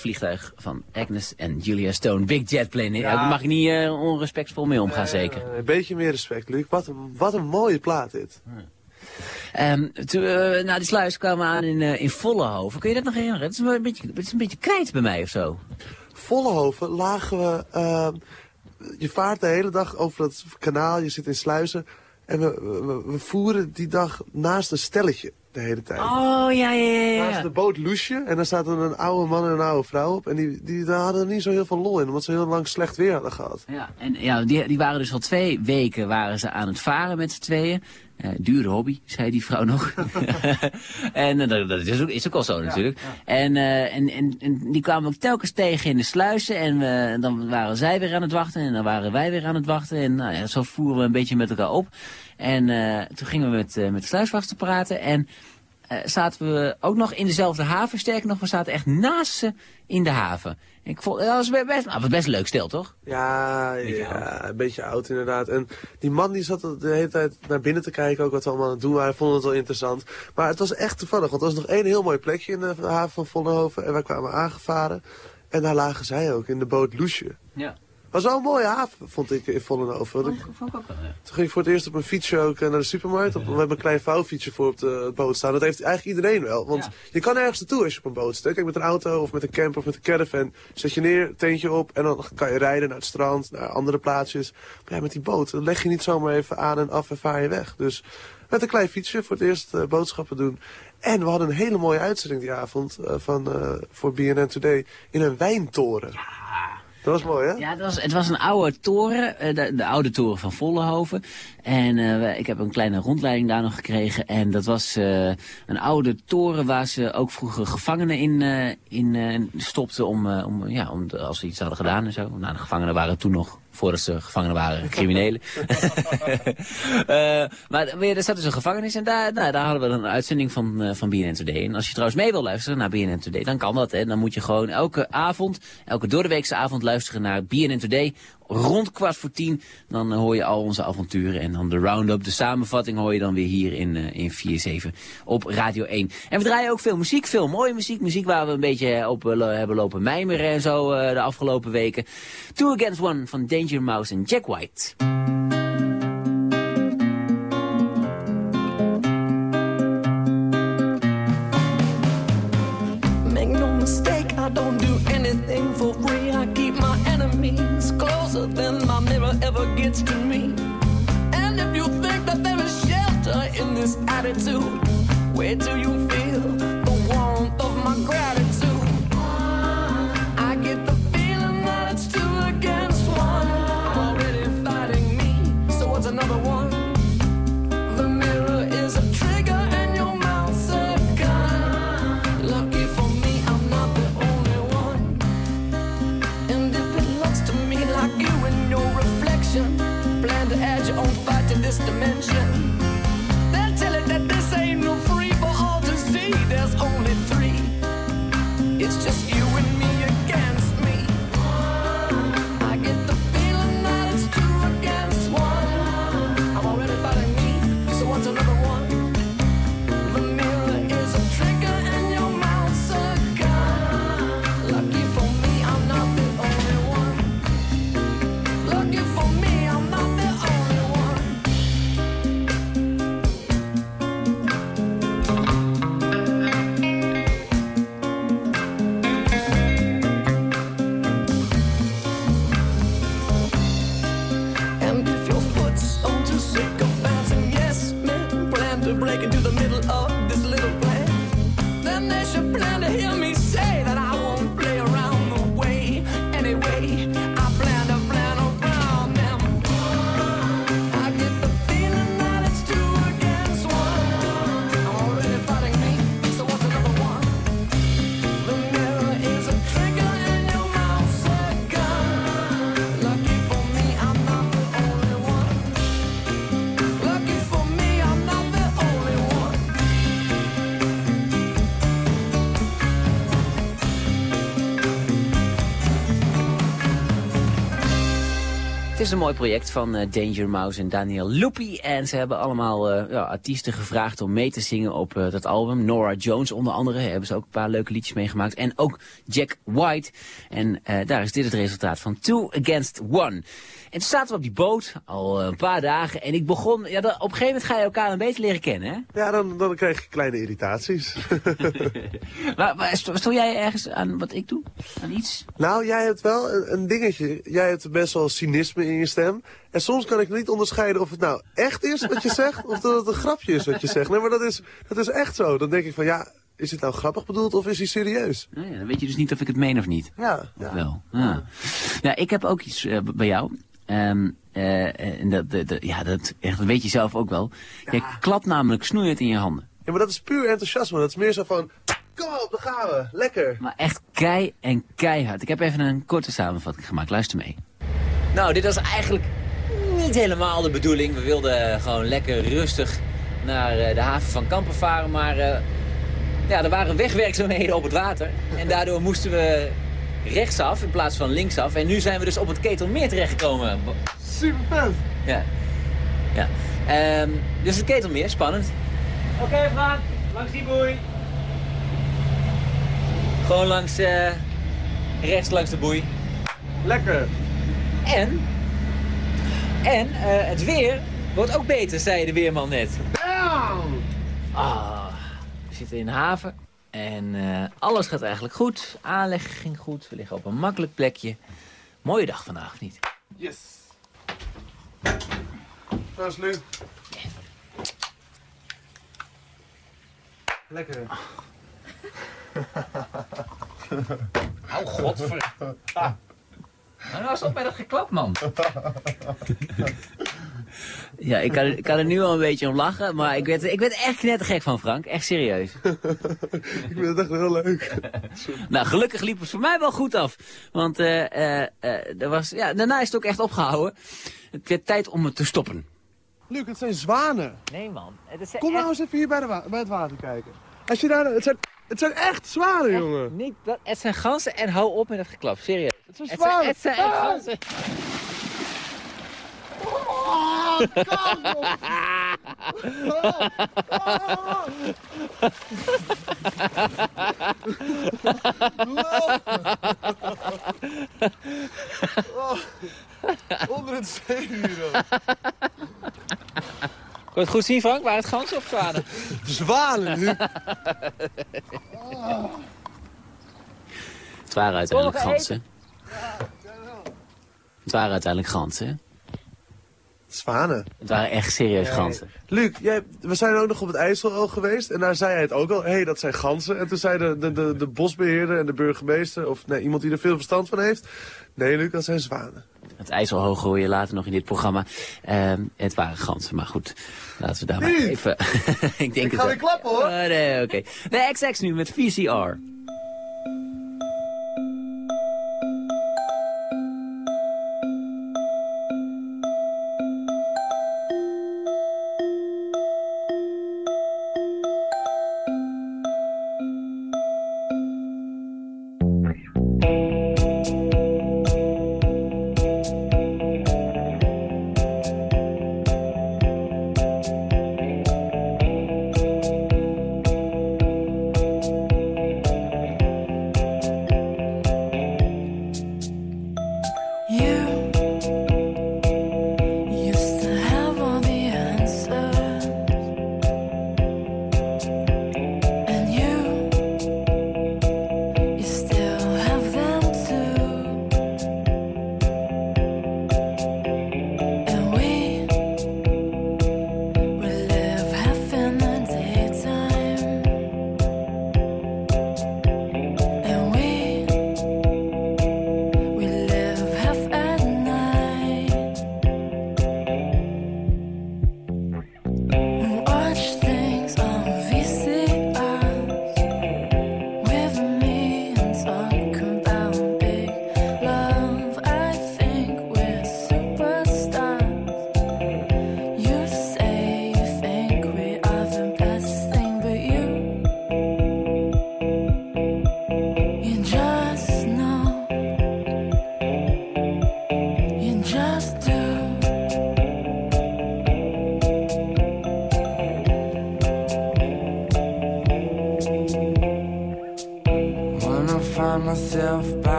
Vliegtuig van Agnes en Julia Stone. Big Jet Plane. Ja. Daar mag ik niet eh, onrespectvol mee omgaan, zeker.
Eh, een beetje meer respect, Luc. Wat een, wat een mooie plaat dit.
Ehm, toen we naar die sluis kwamen aan in, eh in Vollenhoven. Kun je dat nog herinneren? Het is, een beetje, het is een beetje krijt bij mij of zo.
Vollenhoven lagen we... eh, je vaart de hele dag over dat kanaal, je zit in sluizen. En we, we, we voeren die dag naast een stelletje de hele tijd.
Oh, ja, ja, ja.
Naast de boot Loesje. En daar zaten een oude man en een oude vrouw op. En die, die daar hadden er niet zo heel veel lol in, omdat ze heel lang slecht weer hadden gehad.
Ja, en ja, die, die waren dus al twee weken waren ze aan het varen met z'n tweeën. Eh, dure hobby, zei die vrouw nog. *laughs* en eh, dat, is, ook, is ook al zo natuurlijk. En, eh, en, en, en die kwamen ook telkens tegen in de sluizen. En we, dan waren zij weer aan het wachten. En dan waren wij weer aan het wachten. En nou ja, zo voeren we een beetje met elkaar op. En eh, toen gingen we met, met de sluiswachter praten. En zaten we ook nog in dezelfde haven. Sterker nog, we zaten echt naast ze in de haven. Ik vond, dat was best, nou, best leuk stel, toch?
Ja, ja, een beetje oud inderdaad. En die man die zat de hele tijd naar binnen te kijken, ook wat we allemaal aan het doen waren, vonden het wel interessant. Maar het was echt toevallig, want er was nog één heel mooi plekje in de haven van Vollenhoven. En wij kwamen aangevaren. En daar lagen zij ook, in de boot Loesje.
Ja.
Was wel een mooie haven, vond ik, in Vollenhoven. Ik- Toen ging ik voor het eerst op mijn fietsje ook eh, naar de supermarkt. Op, we hebben een klein vouwfietsje voor op de boot staan. Dat heeft eigenlijk iedereen wel. Want
Ja.
je kan ergens naartoe als je op een boot zit. Kijk, met een auto of met een camper of met een caravan. Zet je neer, tentje op en dan kan je rijden naar het strand, naar andere plaatsjes. Maar ja, met die boot dan leg je niet zomaar even aan en af en vaar je weg. Dus met een klein fietsje voor het eerst eh, boodschappen doen. En we hadden een hele mooie uitzending die avond eh, van, voor BNN Today in een wijntoren. Dat was mooi, hè?
Ja, het was, het was een oude toren, eh, de, de oude toren van Vollenhoven. En we- ik heb een kleine rondleiding daar nog gekregen. En dat was eh, een oude toren waar ze ook vroeger gevangenen in, eh, in stopten om, om, ja, om als ze iets hadden gedaan en zo. Nou, de gevangenen waren toen nog, voordat ze gevangenen waren, criminelen. *laughs* *laughs* Eh, maar weer, er zat dus een gevangenis en daar, nou, daar hadden we een uitzending van, eh, van BNN Today. En als je trouwens mee wil luisteren naar BNN Today, dan kan dat. Hè. Dan moet je gewoon elke avond, elke doordeweekse avond luisteren naar BNN Today. Rond kwart voor tien, dan eh, hoor je al onze avonturen. En dan de round-up, de samenvatting hoor je dan weer hier in, eh, in 4-7 op Radio 1. En we draaien ook veel muziek, veel mooie muziek. Muziek waar we een beetje op eh, lo- hebben lopen mijmeren en zo de afgelopen weken. Two Against One van Danger Mouse en Jack White.
do
een mooi project van eh, Danger Mouse en Daniel Loopy. En ze hebben allemaal eh, ja, artiesten gevraagd om mee te zingen op eh, dat album. Nora Jones onder andere hebben ze ook een paar leuke liedjes meegemaakt. En ook Jack White. En daar is dit het resultaat van Two Against One. En toen zaten we op die boot al eh, een paar dagen. En ik begon... Ja, op een gegeven moment ga je elkaar een beetje leren kennen, hè?
Ja, dan, dan krijg je kleine irritaties. *laughs*
Maar, maar stond jij ergens aan wat ik doe? Aan iets?
Nou, jij hebt wel een, een dingetje. Jij hebt best wel cynisme in je stem. En soms kan ik niet onderscheiden of het nou echt is wat je *laughs* zegt... of dat het een grapje is wat je zegt. Nee, maar dat is, dat is echt zo. Dan denk ik van, ja, is het nou grappig bedoeld of is hij serieus?
Nou ja, dan weet je dus niet of ik het meen of niet.
Ja, ja.
Wel. Ja. ja, ik heb ook iets eh, bij jou. Ehm, eh, en dat, dat, dat- ja, dat, echt, dat weet je zelf ook wel. Je klapt namelijk snoeiend in je handen.
Ja, maar dat is puur enthousiasme. Dat is meer zo van, kom op, daar gaan we. Lekker.
Maar echt kei en keihard. Ik heb even een korte samenvatting gemaakt. Luister mee. Nou, dit was eigenlijk niet helemaal de bedoeling. We wilden gewoon lekker rustig naar eh, de haven van Kampen varen. Maar eh, ja, er waren wegwerkzaamheden op het water. En daardoor moesten we rechtsaf in plaats van linksaf. En nu zijn we dus op het Ketelmeer terechtgekomen.
Super vet.
Ja. ja. Ehm, dus het Ketelmeer, spannend.
Oké, Frank, langs die boei.
Gewoon langs, eh, rechts langs de boei.
Lekker.
En, en eh, het weer wordt ook beter, zei de weerman net. Ah, we zitten in de haven en eh, alles gaat eigenlijk goed. Aanleg ging goed, we liggen op een makkelijk plekje. Mooie dag vandaag, of niet?
Yes. Dat is nu. Lekker. *laughs*
Oh, godver... *laughs* Ah. Nou, nou stop bij dat geklap, man. *laughs* ja, ik kan, ik kan er nu al een beetje om lachen, maar ik werd, ik werd echt knettergek van Frank. Echt serieus. *laughs*
Ik vind het echt heel leuk.
Nou, gelukkig liep het voor mij wel goed af. Want eh, eh, eh, er was, ja, daarna is het ook echt opgehouden. Het werd tijd om het te stoppen.
Luc, het zijn zwanen.
Nee, man. Het is
Kom nou eens even hier bij, de wa- bij het water kijken. Als je daar, het, zijn, het zijn echt zwanen, jongen.
Niet dat, het zijn ganzen en hou op met dat geklap. Serieus.
Het zijn
Het zijn,
zwanen.
het zijn echt
Ah!
ganzen.
Oh, kom op. Oh. Onder het.
Kon je het goed zien, Frank? Waren het ganzen of zwanen?
Zwanen, Luc.
Het waren uiteindelijk ganzen. Het waren uiteindelijk ganzen.
Zwanen.
Het waren echt serieus ganzen.
Luc, jij, we zijn ook nog op het IJssel geweest en daar zei hij het ook al. Hé, hey, dat zijn ganzen. En toen zei de, de, de, de bosbeheerder en de burgemeester, of nee, iemand die er veel verstand van heeft. Nee, Luc, dat zijn zwanen.
Het IJsselhoog hoor je later nog in dit programma. Ehm, het waren ganzen, maar goed. Laten we daar maar even... *laughs* ik denk
Ik ga weer klappen, hoor.
Oh, nee, oké. De XX nu met VCR.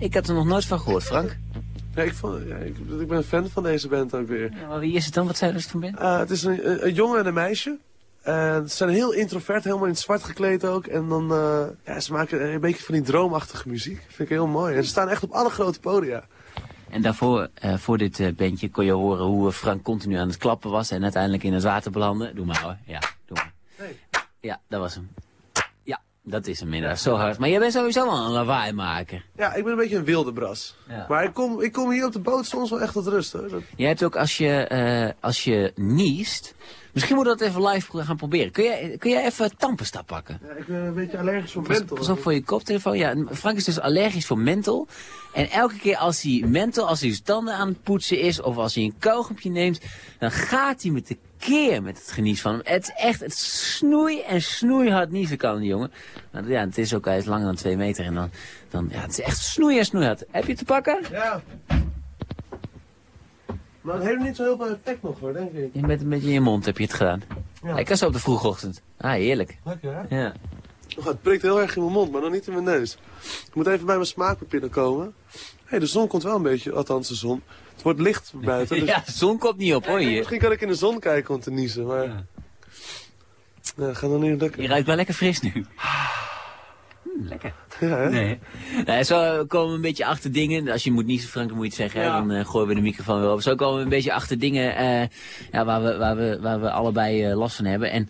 Ik had er nog nooit van gehoord, Frank.
Ja, ik, vond, ja, ik, ik ben een fan van deze band ook weer.
Ja, maar wie is het dan? Wat zijn het van band?
Uh, het is een, een, een jongen en een meisje. En ze zijn heel introvert, helemaal in het zwart gekleed ook. En dan, uh, ja, ze maken een beetje van die droomachtige muziek. Vind ik heel mooi. En ze staan echt op alle grote podia.
En daarvoor, uh, voor dit uh, bandje, kon je horen hoe Frank continu aan het klappen was en uiteindelijk in het water belandde. Doe maar hoor. Ja, doe maar.
Hey.
Ja, dat was hem. Dat is hem inderdaad. Zo hard. Maar jij bent sowieso wel een lawaai maken.
Ja, ik ben een beetje een wilde bras.
Ja.
Maar ik kom, ik kom hier op de boot soms wel echt tot rust hoor. Dat...
Jij hebt ook als je, uh, als je niest, Misschien moeten we dat even live gaan proberen. Kun jij, kun jij even tandpasta pakken?
Ja, ik ben een beetje allergisch voor menthol.
Pas op voor je koptelefoon. Ja, Frank is dus allergisch voor menthol. En elke keer als hij menthol, als hij zijn tanden aan het poetsen is... of als hij een kauwgompje neemt... dan gaat hij met de keer met het genies van hem. Het is echt het snoei en snoeihard niezen kan die jongen. Maar ja, het is ook hij is langer dan twee meter. En dan, dan ja, het is echt snoei en snoeihard. Heb je het te pakken?
Ja. Maar het heeft niet zo heel veel effect nog hoor, denk ik.
Je met een beetje in je mond heb je het gedaan.
Ja.
Lekker zo op de vroege ochtend. Ah, heerlijk.
Lekker hè?
Ja.
Oh, het prikt heel erg in mijn mond, maar nog niet in mijn neus. Ik moet even bij mijn smaakpapier komen. Hé, hey, de zon komt wel een beetje, althans de zon. Het wordt licht buiten. *laughs* Dus...
ja, de zon komt niet op hoor hier.
Misschien kan ik in de zon kijken om te niezen, maar... Ja. Ja, ga dan niet lukken.
Je ruikt wel lekker fris nu. Lekker.
Ja?
Nee. Nou, zo komen we een beetje achter dingen. Als je moet niezen, Frank, dan moet je het zeggen. Ja. Dan uh, gooien we de microfoon weer op. Zo komen we een beetje achter dingen uh, ja, waar, we, waar, we, waar we allebei uh, last van hebben. En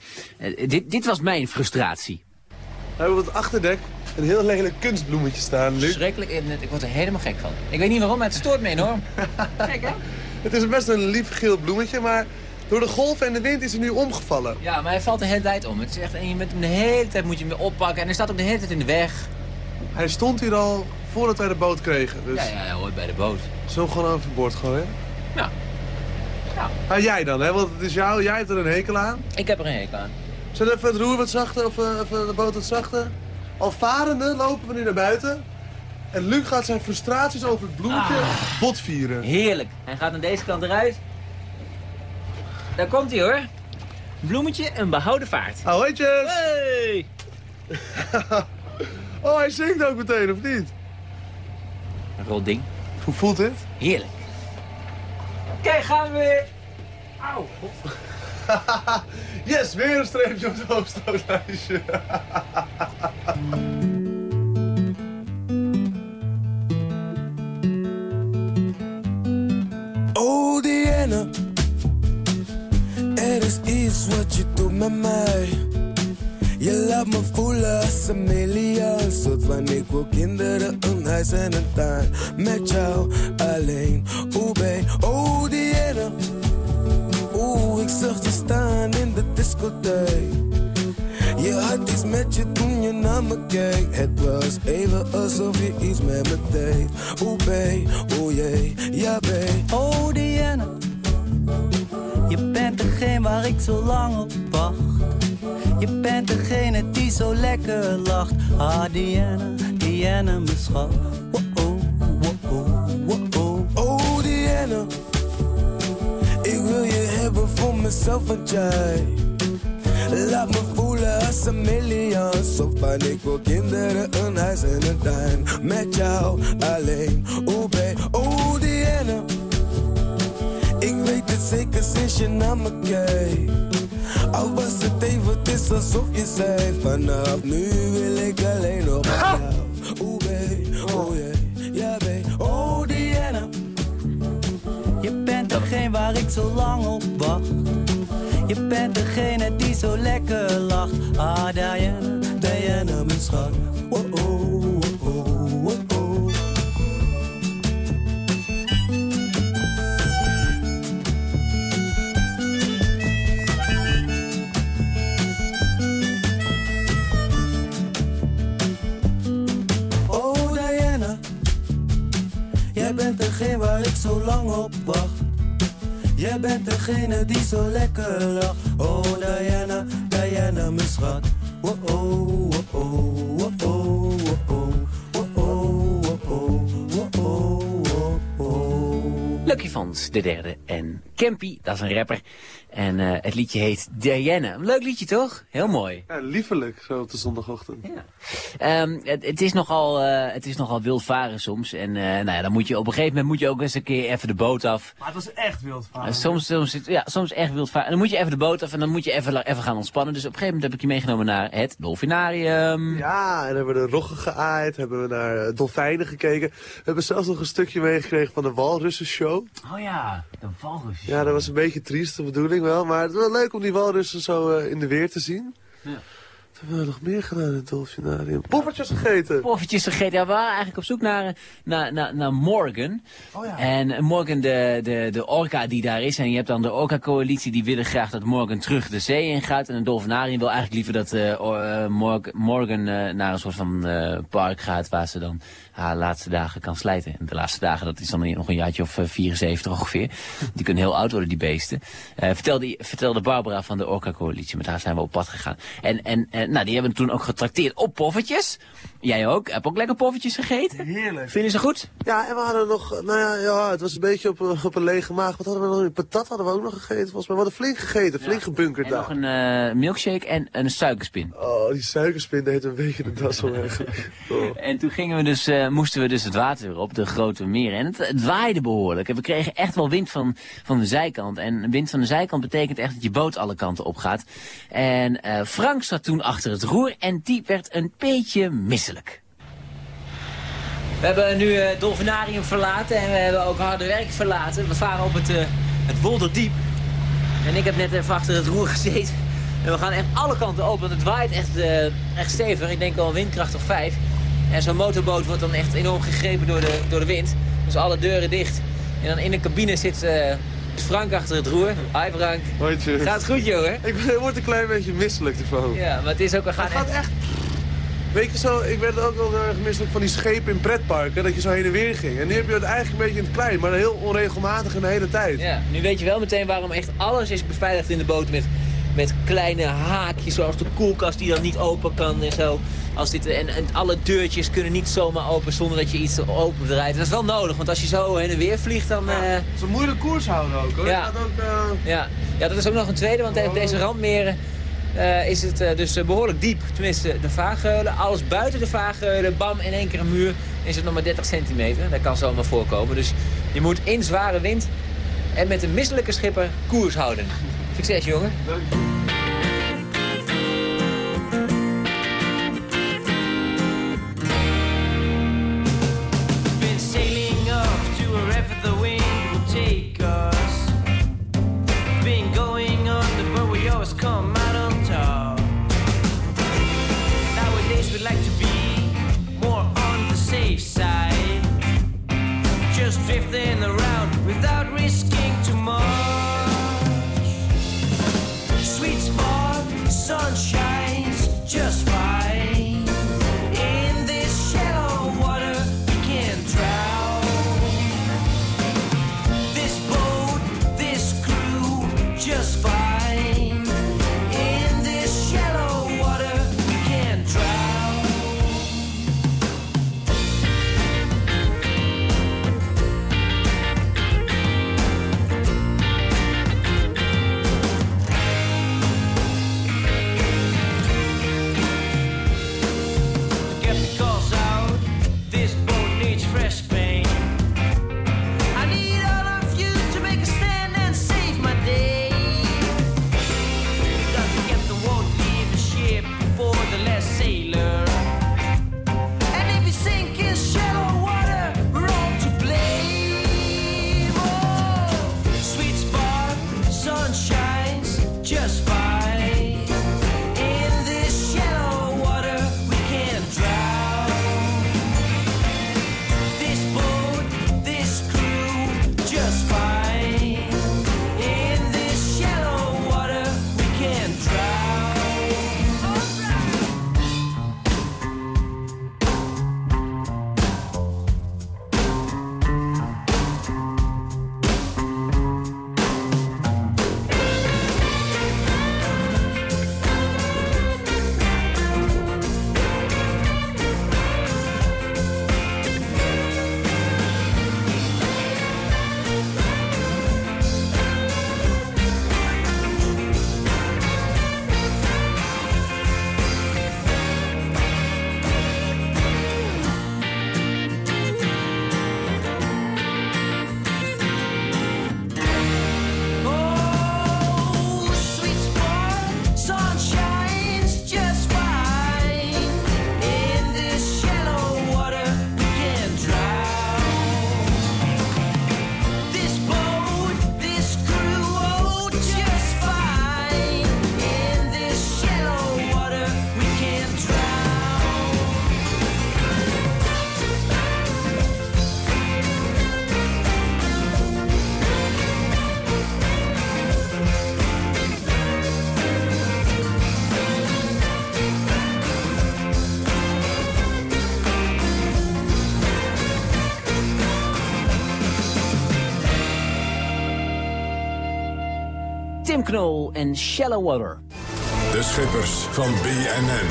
dit, dit was mijn frustratie.
We hebben op het achterdek een heel lelijk kunstbloemetje staan, Luc.
Schrikkelijk. Ik word er helemaal gek van. Ik weet niet waarom, maar het stoort me enorm. *laughs* Kijk, hè?
Het is best een lief geel bloemetje, maar door de golven en de wind is hij nu omgevallen.
Ja, maar hij valt de hele tijd om. Het is echt, en je met hem de hele tijd moet je hem weer oppakken. En hij staat ook de hele tijd in de weg.
Hij stond hier al voordat wij de boot kregen. Dus
ja, ja, hij hoort bij de boot.
Zo gewoon overboord gooien?
Ja. ja.
Maar jij dan, hè? Want het is jou, jij hebt er een hekel aan.
Ik heb er een hekel aan.
Zullen we even het roer wat zachter, of uh, even de boot wat zachter? Al varende lopen we nu naar buiten. En Luc gaat zijn frustraties over het bloemetje ah, botvieren.
Heerlijk. Hij gaat aan deze kant eruit. Daar komt hij hoor. Bloemetje, een behouden vaart.
Ahoytjes!
Hey! *laughs*
oh, hij zingt ook meteen, of niet?
Een rot ding.
Hoe voelt dit?
Heerlijk. Kijk, gaan we weer. Auw. *laughs*
yes, weer een streepje op het hoofdstootlijstje. *laughs*
een miljoen. Soort van ik wil kinderen, een huis en een tuin. Met jou alleen, oeh babe, oh Diana. Oeh, ik zag je staan in de discotheek. Je had iets met je toen je naar me keek. Het was even alsof je iets met me deed. Oeh babe, oeh jee, ja babe.
Oh Diana. Je bent degene waar ik zo lang op wacht. Je bent degene die zo lekker lacht. Ah, Diana, Diana, mijn schat. Oh, wow, wow,
oh. oh, Diana. Ik wil je hebben voor mezelf, want jij. Laat me voelen als een miljoen. Zo van ik wil kinderen, een huis en een tuin. Met jou alleen, oh babe, oh Diana. Ik weet het zeker sinds je naar me kijkt. Al was het even, het is alsof je zei Vanaf nu wil ik alleen nog met jou Oeh babe, oh yeah, ja babe, oh Diana
Je bent degene waar ik zo lang op wacht? Je bent degene die zo lekker lacht. Ah Diana, Diana mijn schat
Degene waar ik zo lang op wacht. Jij bent degene die zo lekker lacht. Oh Diana, Diana, mijn schat. Oh, oh oh, oh oh, oh oh, oh oh,
Lucky Fans, de derde en Campy, dat is een rapper. En eh, het liedje heet Diana. Een leuk liedje toch? Heel mooi.
Ja, liefelijk, zo op de zondagochtend.
Ja. Ehm, het, het, is nogal, uh, het is nogal wildvaren soms. En uh, nou ja, dan moet je op een gegeven moment moet je ook eens een keer even de boot af.
Maar het was echt wildvaren.
Uh, soms, soms, ja, soms echt wildvaren. En dan moet je even de boot af en dan moet je even, even gaan ontspannen. Dus op een gegeven moment heb ik je meegenomen naar het dolfinarium.
Ja, en hebben we de roggen geaaid, hebben we naar dolfijnen gekeken. We hebben zelfs nog een stukje meegekregen van de walrussenshow.
Oh ja, de walrussen.
Ja, dat was een beetje triest de bedoeling wel. Maar het was wel leuk om die walrussen zo uh, in de weer te zien.
Ja.
Wat hebben we nog meer gedaan in het dolfinarium? Poffertjes gegeten.
Poffertjes gegeten. Ja, we waren eigenlijk op zoek naar, naar, naar, naar Morgan.
Oh ja.
En Morgan, de, de, de orka die daar is. En je hebt dan de orka-coalitie, die willen graag dat Morgan terug de zee in gaat. En een dolfinarium wil eigenlijk liever dat uh, Morgan, Morgan uh, naar een soort van uh, park gaat waar ze dan haar laatste dagen kan slijten. En de laatste dagen, dat is dan nog een jaartje of 74 ongeveer. Die kunnen heel oud worden, die beesten. Uh, vertelde, vertelde Barbara van de Orca-coalitie. Met haar zijn we op pad gegaan. En, en, en nou, die hebben toen ook getrakteerd op poffertjes. Jij ook? Heb ook lekker poffertjes gegeten?
Heerlijk.
Vinden ze goed?
Ja, en we hadden nog, nou ja, ja het was een beetje op, op een lege maag. Wat hadden we nog? Patat hadden we ook nog gegeten, volgens mij. We hadden flink gegeten, flink ja. gebunkerd
en
daar.
nog een uh, milkshake en een suikerspin.
Oh, die suikerspin, heeft een beetje de das om *laughs*
oh. En toen gingen we dus, uh, moesten we dus het water weer op, de grote meren. En het, het waaide behoorlijk. En we kregen echt wel wind van, van de zijkant. En wind van de zijkant betekent echt dat je boot alle kanten op gaat. En uh, Frank zat toen achter het roer en die werd een beetje misselijk. We hebben nu het uh, dolfinarium verlaten en we hebben ook harde werk verlaten. We varen op het, uh, het Wolderdiep. En ik heb net even achter het roer gezeten. En we gaan echt alle kanten open, want het waait echt, uh, echt stevig. Ik denk al windkracht of 5. En zo'n motorboot wordt dan echt enorm gegrepen door de, door de wind. Dus alle deuren dicht. En dan in de cabine zit uh, Frank achter het roer. Hi Frank.
Hoi.
Gaat goed jongen?
Ik word een klein beetje misselijk ervan.
Ja, maar het is ook...
Het gaat, gaat echt... Weet je zo, ik werd ook wel erg misselijk van die schepen in pretparken, dat je zo heen en weer ging. En nu heb je het eigenlijk een beetje in het klein, maar heel onregelmatig in de hele tijd.
Ja, nu weet je wel meteen waarom echt alles is beveiligd in de boot met, met kleine haakjes, zoals de koelkast die dan niet open kan en zo. Als dit, en, en alle deurtjes kunnen niet zomaar open zonder dat je iets open draait. Dat is wel nodig, want als je zo heen en weer vliegt, dan...
Ja,
uh...
Het is een moeilijk koers houden ook, hoor.
Ja.
Ook, uh...
ja. ja, dat is ook nog een tweede, want op deze randmeren uh, is het dus behoorlijk diep. Tenminste, de vaaggeulen. Alles buiten de vaaggeulen, bam, in één keer een muur, is het nog maar 30 centimeter. Dat kan zomaar voorkomen. Dus je moet in zware wind en met een misselijke schipper koers houden. Succes, jongen.
Just fine.
En Shallow Water.
De schippers van BNN.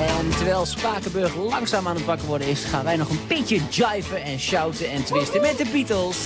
En terwijl Spakenburg langzaam aan het wakker worden is... gaan wij nog een beetje jiven en shouten en twisten met de Beatles.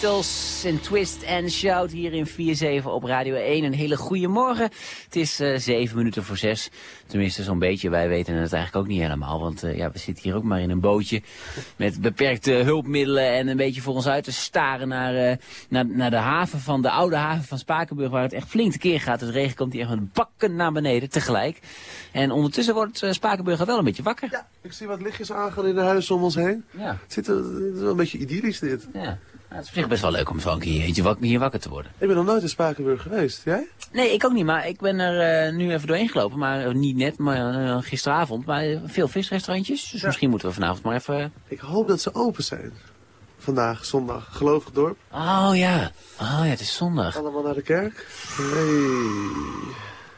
Beatles en Twist and Shout hier in 4-7 op Radio 1. Een hele goede morgen. Het is eh 7 minuten voor 6. Tenminste zo'n beetje. Wij weten het eigenlijk ook niet helemaal. Want eh, ja, we zitten hier ook maar in een bootje met beperkte hulpmiddelen. En een beetje voor ons uit te staren naar, eh, naar, naar de haven van de oude haven van Spakenburg. Waar het echt flink tekeer gaat. Het regen komt hier echt met bakken naar beneden tegelijk. En ondertussen wordt Spakenburg wel een beetje wakker.
Ja, ik zie wat lichtjes aangaan in de huizen om ons heen.
Ja.
Het, zit, het is wel een beetje idyllisch dit.
Ja. Ja, het is op zich best wel leuk om zo een keer eentje wak- hier wakker te worden.
Ik ben nog nooit in Spakenburg geweest. Jij?
Nee, ik ook niet, maar ik ben er eh, nu even doorheen gelopen. Maar eh, niet net, maar eh, gisteravond. Maar veel visrestaurantjes. Dus misschien moeten we vanavond maar even...
Ik hoop dat ze open zijn. Vandaag, zondag. Gelovig dorp.
Oh ja, oh ja, het is zondag.
Allemaal naar de kerk. Hey.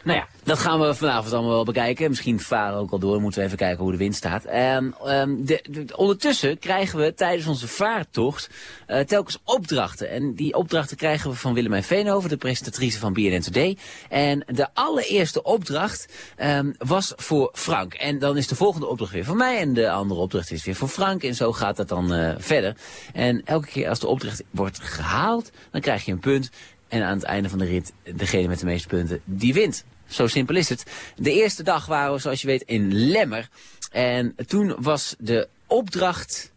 Nou ja, dat gaan we vanavond allemaal wel bekijken. Misschien varen ook al door, moeten we even kijken hoe de wind staat. Ehm, de, de- ondertussen krijgen we tijdens onze vaartocht eh, telkens opdrachten. En die opdrachten krijgen we van Willemijn Veenhoven, de presentatrice van BNN Today. En de allereerste opdracht ehm, was voor Frank. En dan is de volgende opdracht weer voor mij en de andere opdracht is weer voor Frank. En zo gaat dat dan eh, verder. En elke keer als de opdracht wordt gehaald, dan krijg je een punt. En aan het einde van de rit, degene met de meeste punten, die wint. Zo simpel is het. De eerste dag waren we, zoals je weet, in Lemmer. En toen was de opdracht...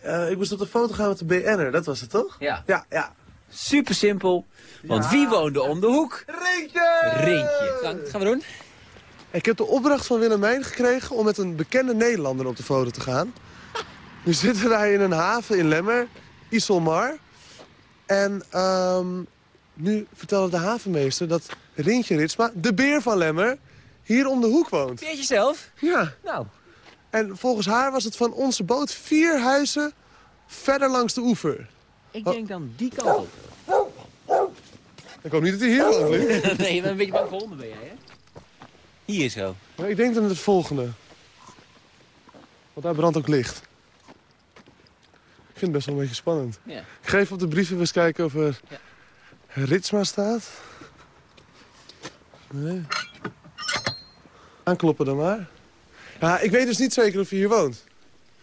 Eh, ik moest op de foto gaan met de BN'er, dat was het toch?
Ja.
Ja, ja.
Super simpel. Want
Ja.
wie woonde om de hoek?
Rintje!
Rintje. Wat gaan we doen?
Ik heb de opdracht van Willemijn gekregen om met een bekende Nederlander op de foto te gaan. Nu zitten wij in een haven in Lemmer, Iselmar. En ehm, nu vertelde de havenmeester dat Rintje Ritsma, de beer van Lemmer, hier om de hoek woont.
Weet je zelf?
Ja.
Nou.
En volgens haar was het van onze boot vier huizen verder langs de oever.
Ik denk dan die kant op.
Ik hoop niet dat hij hier woont, Luc. *laughs*
nee, je bent een beetje bang voor honden ben jij, hè? Hier zo.
Maar ik denk dan het volgende. Want daar brandt ook licht. Ik vind het best wel een beetje spannend.
Ja.
Ik ga even op de brieven eens kijken of er
Ja.
Ritsma staat. Nee. Aankloppen dan maar. Ja, ik weet dus niet zeker of hij hier woont.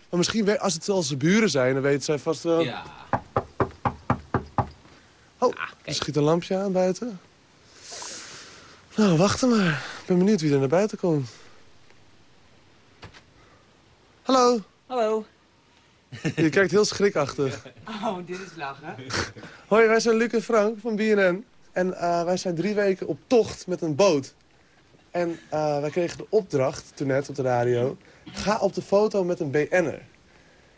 Maar misschien, als het als de buren zijn, dan weten zij vast wel...
Ja.
Oh, er schiet een lampje aan buiten. Nou, wachten maar. Ik ben benieuwd wie er naar buiten komt. Hallo.
Hallo.
Je kijkt heel schrikachtig. *laughs*
Oh, dit is lachen.
Hoi, wij zijn Luc en Frank van BNN. En eh, wij zijn drie weken op tocht met een boot. En eh, wij kregen de opdracht, toen net op de radio... ga op de foto met een BN'er.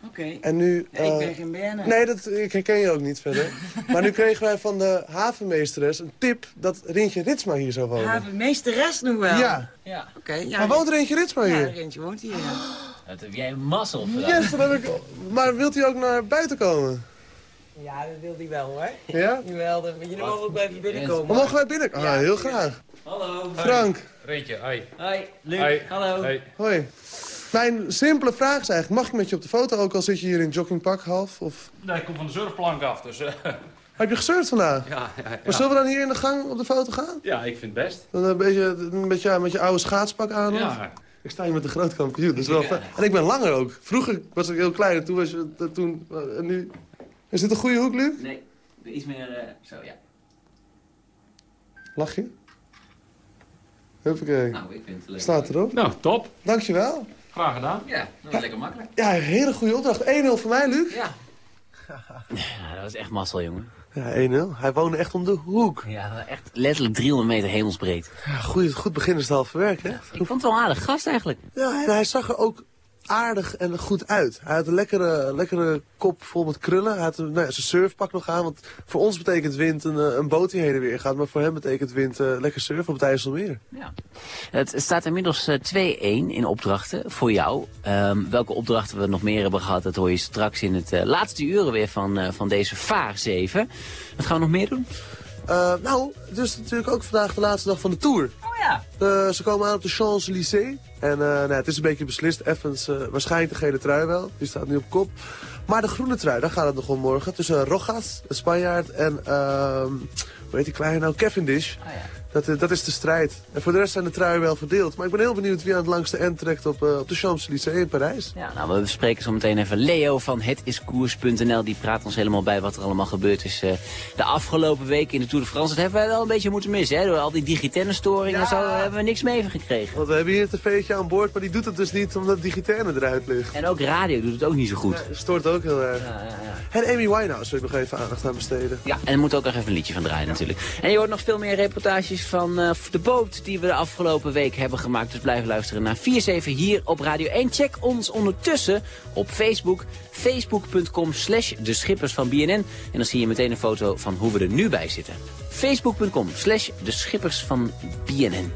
Oké.
En nu...
Ik
eh,
ben geen BN'er.
Nee, dat, ik herken je ook niet verder. *laughs* maar nu kregen wij van de havenmeesteres een tip dat Rintje Ritsma hier zou wonen.
Havenmeesteres nog wel?
Ja.
Ja. Oké. ja,
maar woont Rintje Ritsma
Ja,
hier?
Rintje woont hier, ja. *gasps*
Dat heb jij mazzel vandaag.
Yes, dat heb ik... Maar wilt u ook naar buiten komen?
Ja, dat wil hij wel hoor.
Ja?
Jawel, dan, jullie mogen ook bij even binnenkomen.
Maar mogen wij binnen? Ah, heel graag.
Hallo.
Frank.
Rintje, hoi.
Hoi, Luc.
Hoi.
Hallo.
Hoi.
Hoi. Mijn simpele vraag is eigenlijk, mag ik met je op de foto ook al zit je hier in joggingpak half? Of...
Nee, ik kom van de surfplank af, dus... eh,
Heb je gesurfd vandaag?
ja, ja, ja.
Maar zullen we dan hier in de gang op de foto gaan?
Ja, ik vind het best.
Dan een beetje, een beetje ja, met je oude schaatspak aan? of?
Ja.
Ik sta hier met een groot kampioen, dat is wel fijn. En ik ben langer ook. Vroeger was ik heel klein en toen was je... Toen, eh, en nu... Is dit een goede hoek, Luc?
Nee, iets meer eh, zo, ja.
Lach je? Huppakee.
Nou, ik vind het leuk.
Staat erop.
Nou, top.
Dankjewel.
Graag gedaan.
Ja, dat was lekker makkelijk.
Ja, hele goede opdracht. 1-0 voor mij, Luc.
Ja. Ja, dat was echt mazzel, jongen.
Ja, 1-0. Hij woonde echt om de hoek.
Ja, echt letterlijk 300 meter hemelsbreed.
Ja, goed, goed begin is het halve werk, hè?
Ik vond het wel een aardig gast eigenlijk.
Ja, en hij zag er ook aardig en goed uit. Hij had een lekkere, lekkere kop vol met krullen. Hij had een, nou ja, zijn surfpak nog aan. Want voor ons betekent wind een, eh, een boot die heen en weer gaat. Maar voor hem betekent wind eh, lekker surfen op het IJsselmeer.
Ja. Het staat inmiddels eh, 2-1 in opdrachten voor jou. Ehm, welke opdrachten we nog meer hebben gehad, dat hoor je straks in het eh, laatste uren weer van, eh, van deze Vaar 7. Wat gaan we nog meer doen?
Eh, nou, het is natuurlijk ook vandaag de laatste dag van de Tour.
Oh ja.
Eh, ze komen aan op de Champs-Élysées. En eh, nou, het is een beetje beslist. Evans, waarschijnlijk de gele trui wel. Die staat nu op kop. Maar de groene trui, daar gaat het nog om morgen. Tussen Rojas, de Spanjaard, en... ehm hoe heet die kleine nou? Cavendish. Dat, eh, dat is de strijd. En voor de rest zijn de truien wel verdeeld. Maar ik ben heel benieuwd wie aan het langste end trekt op, eh, op de Champs-Élysées in Parijs.
Ja, nou, we spreken zo meteen even Leo van hetiskoers.nl. Die praat ons helemaal bij wat er allemaal gebeurd is eh, de afgelopen week in de Tour de France. Dat hebben wij wel een beetje moeten missen, hè? Door al die digitenne-storingen en zo eh, hebben we niks mee gekregen.
Want we hebben hier een tv'tje aan boord, maar die doet het dus niet omdat digiterne eruit ligt.
En ook radio doet het ook niet zo goed.
Ja, stoort ook heel erg. En Amy Winehouse wil ik nog even aandacht aan besteden.
Ja, en er moet ook nog even een liedje van draaien natuurlijk. En je hoort nog veel meer reportages van eh, de boot die we de afgelopen week hebben gemaakt. Dus blijf luisteren naar 4-7 hier op Radio 1. Check ons ondertussen op Facebook. Facebook.com slash de schippers van BNN. En dan zie je meteen een foto van hoe we er nu bij zitten. Facebook.com slash de schippers van BNN.